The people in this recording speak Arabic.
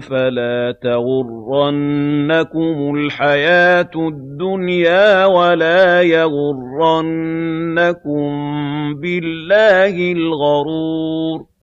فَلَا تَغُرَّنَّكُمُ الْحَيَاةُ الدُّنْيَا وَلَا يَغُرَّنَّكُم بِاللَّهِ الْغَرُورُ